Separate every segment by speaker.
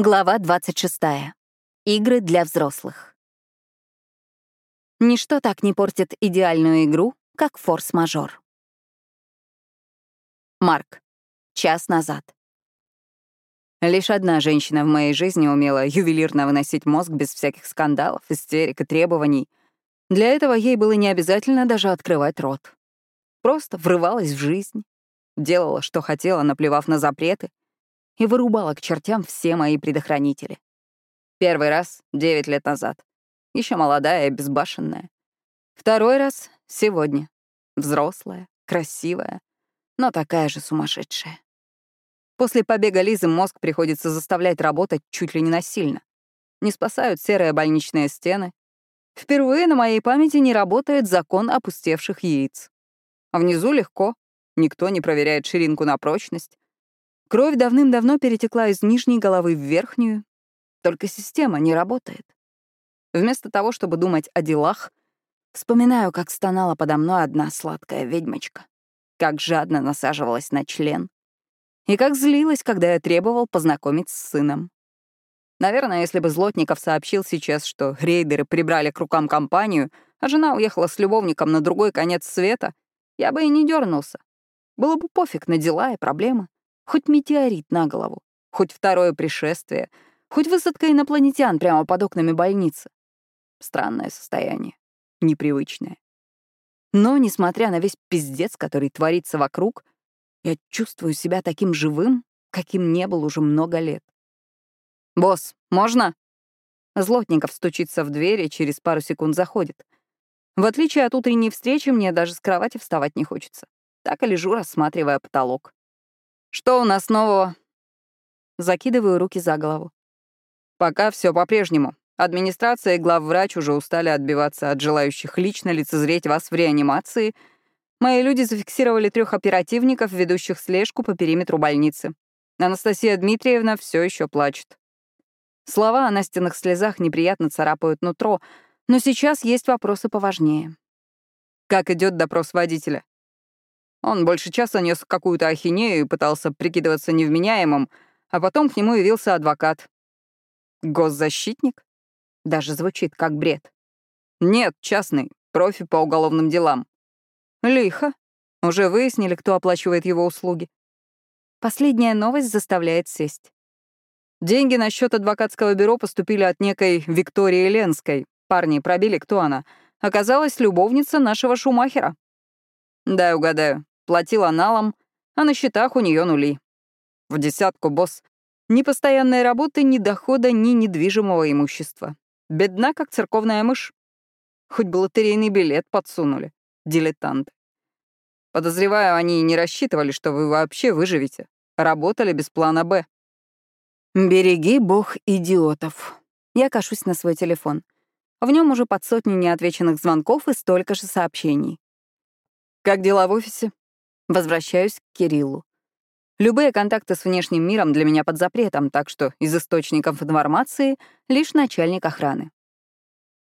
Speaker 1: Глава 26. Игры для взрослых. Ничто так не портит идеальную игру, как форс-мажор. Марк. Час назад. Лишь одна женщина в моей жизни умела ювелирно выносить мозг без всяких скандалов, истерик и требований. Для этого ей было не обязательно даже открывать рот. Просто врывалась в жизнь, делала, что хотела, наплевав на запреты, и вырубала к чертям все мои предохранители. Первый раз — девять лет назад. Еще молодая и безбашенная. Второй раз — сегодня. Взрослая, красивая, но такая же сумасшедшая. После побега Лизы мозг приходится заставлять работать чуть ли не насильно. Не спасают серые больничные стены. Впервые на моей памяти не работает закон опустевших яиц. А внизу легко. Никто не проверяет ширинку на прочность. Кровь давным-давно перетекла из нижней головы в верхнюю, только система не работает. Вместо того, чтобы думать о делах, вспоминаю, как стонала подо мной одна сладкая ведьмочка, как жадно насаживалась на член и как злилась, когда я требовал познакомить с сыном. Наверное, если бы Злотников сообщил сейчас, что рейдеры прибрали к рукам компанию, а жена уехала с любовником на другой конец света, я бы и не дернулся. Было бы пофиг на дела и проблемы. Хоть метеорит на голову, хоть второе пришествие, хоть высадка инопланетян прямо под окнами больницы. Странное состояние, непривычное. Но, несмотря на весь пиздец, который творится вокруг, я чувствую себя таким живым, каким не был уже много лет. «Босс, можно?» Злотников стучится в дверь и через пару секунд заходит. В отличие от утренней встречи, мне даже с кровати вставать не хочется. Так и лежу, рассматривая потолок. Что у нас нового? Закидываю руки за голову. Пока все по-прежнему. Администрация и главврач уже устали отбиваться от желающих лично лицезреть вас в реанимации. Мои люди зафиксировали трех оперативников, ведущих слежку по периметру больницы. Анастасия Дмитриевна все еще плачет. Слова о Настиных слезах неприятно царапают нутро, но сейчас есть вопросы поважнее. Как идет допрос водителя? Он больше часа нес какую-то ахинею и пытался прикидываться невменяемым, а потом к нему явился адвокат. Госзащитник? Даже звучит как бред. Нет, частный, профи по уголовным делам. Лихо. Уже выяснили, кто оплачивает его услуги. Последняя новость заставляет сесть. Деньги на счет адвокатского бюро поступили от некой Виктории Ленской. Парни пробили, кто она. Оказалась любовница нашего Шумахера. Дай угадаю. Платила налом, а на счетах у нее нули. В десятку, босс. Ни постоянной работы, ни дохода, ни недвижимого имущества. Бедна, как церковная мышь. Хоть бы лотерейный билет подсунули. Дилетанты. Подозреваю, они не рассчитывали, что вы вообще выживете. Работали без плана «Б». Береги бог идиотов. Я кашусь на свой телефон. В нем уже под сотню неотвеченных звонков и столько же сообщений. Как дела в офисе? Возвращаюсь к Кириллу. Любые контакты с внешним миром для меня под запретом, так что из источников информации лишь начальник охраны.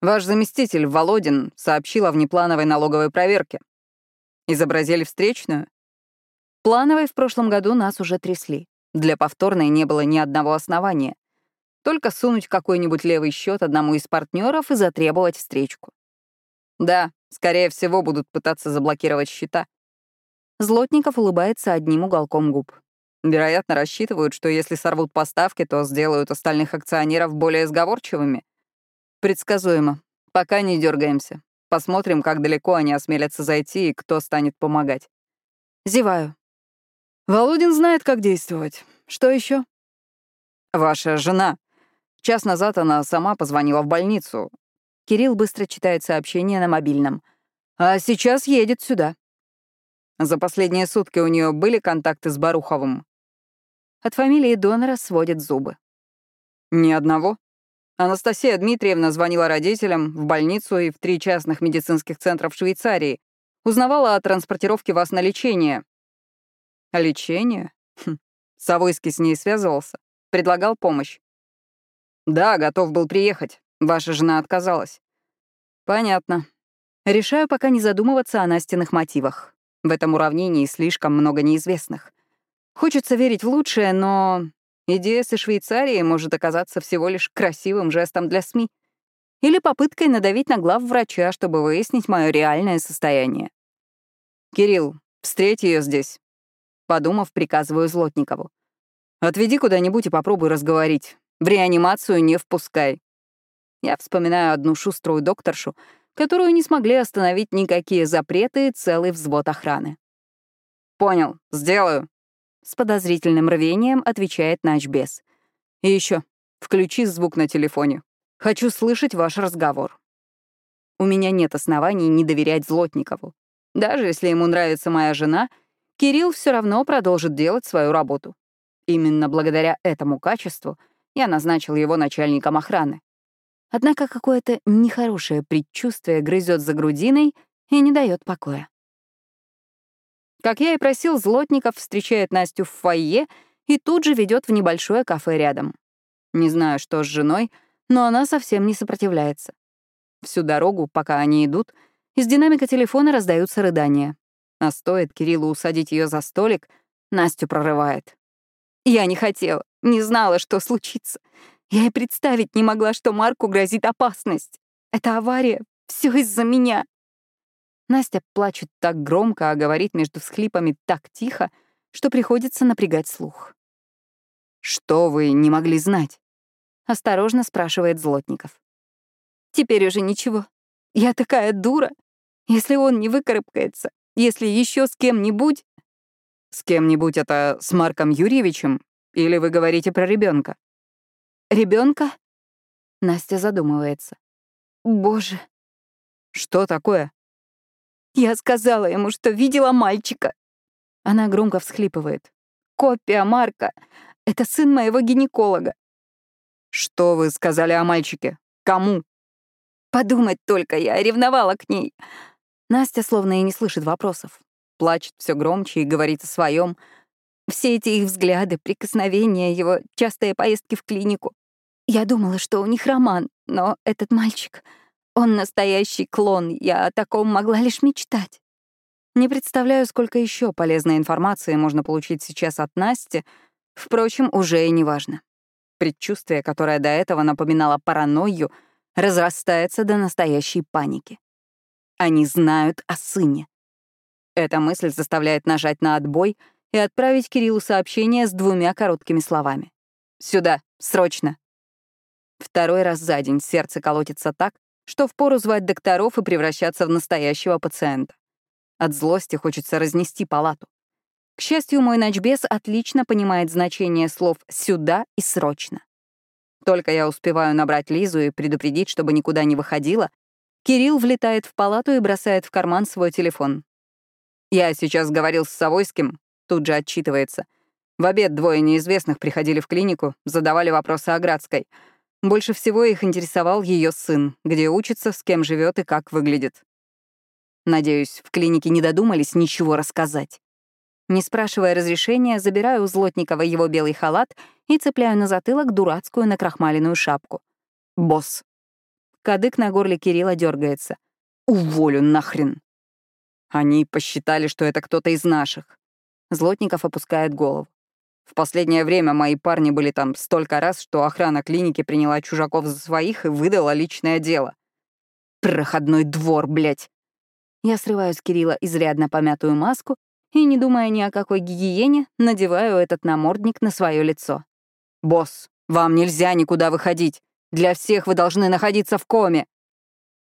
Speaker 1: Ваш заместитель, Володин, сообщил о внеплановой налоговой проверке. Изобразили встречную? Плановой в прошлом году нас уже трясли. Для повторной не было ни одного основания. Только сунуть какой-нибудь левый счет одному из партнеров и затребовать встречку. Да, скорее всего, будут пытаться заблокировать счета. Злотников улыбается одним уголком губ. Вероятно, рассчитывают, что если сорвут поставки, то сделают остальных акционеров более сговорчивыми. Предсказуемо. Пока не дергаемся. Посмотрим, как далеко они осмелятся зайти и кто станет помогать. Зеваю. Володин знает, как действовать. Что еще? Ваша жена. Час назад она сама позвонила в больницу. Кирилл быстро читает сообщение на мобильном. А сейчас едет сюда. За последние сутки у нее были контакты с Баруховым? От фамилии донора сводят зубы. Ни одного. Анастасия Дмитриевна звонила родителям в больницу и в три частных медицинских центра в Швейцарии. Узнавала о транспортировке вас на лечение. Лечение? Хм. Савойский с ней связывался. Предлагал помощь. Да, готов был приехать. Ваша жена отказалась. Понятно. Решаю пока не задумываться о Настиных мотивах. В этом уравнении слишком много неизвестных. Хочется верить в лучшее, но Идея со Швейцарией может оказаться всего лишь красивым жестом для СМИ или попыткой надавить на глав врача, чтобы выяснить мое реальное состояние. «Кирилл, встреть ее здесь», — подумав, приказываю Злотникову. «Отведи куда-нибудь и попробуй разговорить. В реанимацию не впускай». Я вспоминаю одну шуструю докторшу, которую не смогли остановить никакие запреты и целый взвод охраны. «Понял, сделаю», — с подозрительным рвением отвечает начбес. «И еще, включи звук на телефоне. Хочу слышать ваш разговор». У меня нет оснований не доверять Злотникову. Даже если ему нравится моя жена, Кирилл все равно продолжит делать свою работу. Именно благодаря этому качеству я назначил его начальником охраны. Однако какое-то нехорошее предчувствие грызет за грудиной и не дает покоя. Как я и просил, Злотников встречает Настю в фойе и тут же ведет в небольшое кафе рядом. Не знаю, что с женой, но она совсем не сопротивляется. Всю дорогу, пока они идут, из динамика телефона раздаются рыдания. А стоит Кириллу усадить ее за столик, Настю прорывает. Я не хотела, не знала, что случится. Я и представить не могла, что Марку грозит опасность. Это авария, все из-за меня. Настя плачет так громко, а говорит между всхлипами так тихо, что приходится напрягать слух. «Что вы не могли знать?» — осторожно спрашивает Злотников. «Теперь уже ничего. Я такая дура. Если он не выкарабкается, если еще с кем-нибудь...» «С кем-нибудь это с Марком Юрьевичем? Или вы говорите про ребенка? Ребенка? Настя задумывается. Боже. Что такое? Я сказала ему, что видела мальчика. Она громко всхлипывает. Копия Марка. Это сын моего гинеколога. Что вы сказали о мальчике? Кому? Подумать только, я ревновала к ней. Настя словно и не слышит вопросов. Плачет все громче и говорит о своем. Все эти их взгляды, прикосновения, его частые поездки в клинику. Я думала, что у них роман, но этот мальчик, он настоящий клон, я о таком могла лишь мечтать. Не представляю, сколько еще полезной информации можно получить сейчас от Насти, впрочем, уже и не важно. Предчувствие, которое до этого напоминало паранойю, разрастается до настоящей паники. Они знают о сыне. Эта мысль заставляет нажать на отбой и отправить Кириллу сообщение с двумя короткими словами. «Сюда, срочно!» Второй раз за день сердце колотится так, что впору звать докторов и превращаться в настоящего пациента. От злости хочется разнести палату. К счастью, мой ночбес отлично понимает значение слов «сюда» и «срочно». Только я успеваю набрать Лизу и предупредить, чтобы никуда не выходила, Кирилл влетает в палату и бросает в карман свой телефон. «Я сейчас говорил с Савойским», тут же отчитывается. В обед двое неизвестных приходили в клинику, задавали вопросы о Градской — больше всего их интересовал ее сын, где учится, с кем живет и как выглядит. Надеюсь, в клинике не додумались ничего рассказать. Не спрашивая разрешения, забираю у Злотникова его белый халат и цепляю на затылок дурацкую накрахмаленную шапку. «Босс». Кадык на горле Кирилла дергается. «Уволю нахрен». Они посчитали, что это кто-то из наших. Злотников опускает голову. В последнее время мои парни были там столько раз, что охрана клиники приняла чужаков за своих и выдала личное дело. Проходной двор, блядь. Я срываю с Кирилла изрядно помятую маску и, не думая ни о какой гигиене, надеваю этот намордник на свое лицо. «Босс, вам нельзя никуда выходить. Для всех вы должны находиться в коме».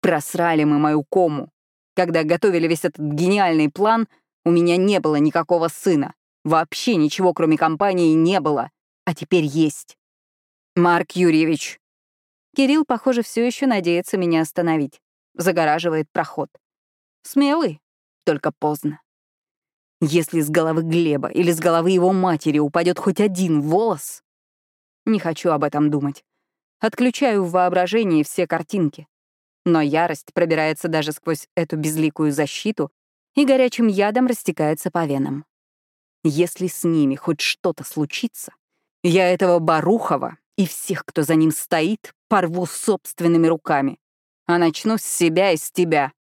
Speaker 1: Просрали мы мою кому. Когда готовили весь этот гениальный план, у меня не было никакого сына. Вообще ничего, кроме компании, не было. А теперь есть. Марк Юрьевич. Кирилл, похоже, все еще надеется меня остановить. Загораживает проход. Смелый, только поздно. Если с головы Глеба или с головы его матери упадет хоть один волос... Не хочу об этом думать. Отключаю в воображении все картинки. Но ярость пробирается даже сквозь эту безликую защиту и горячим ядом растекается по венам. Если с ними хоть что-то случится, я этого Барухова и всех, кто за ним стоит, порву собственными руками. А начну с себя и с тебя.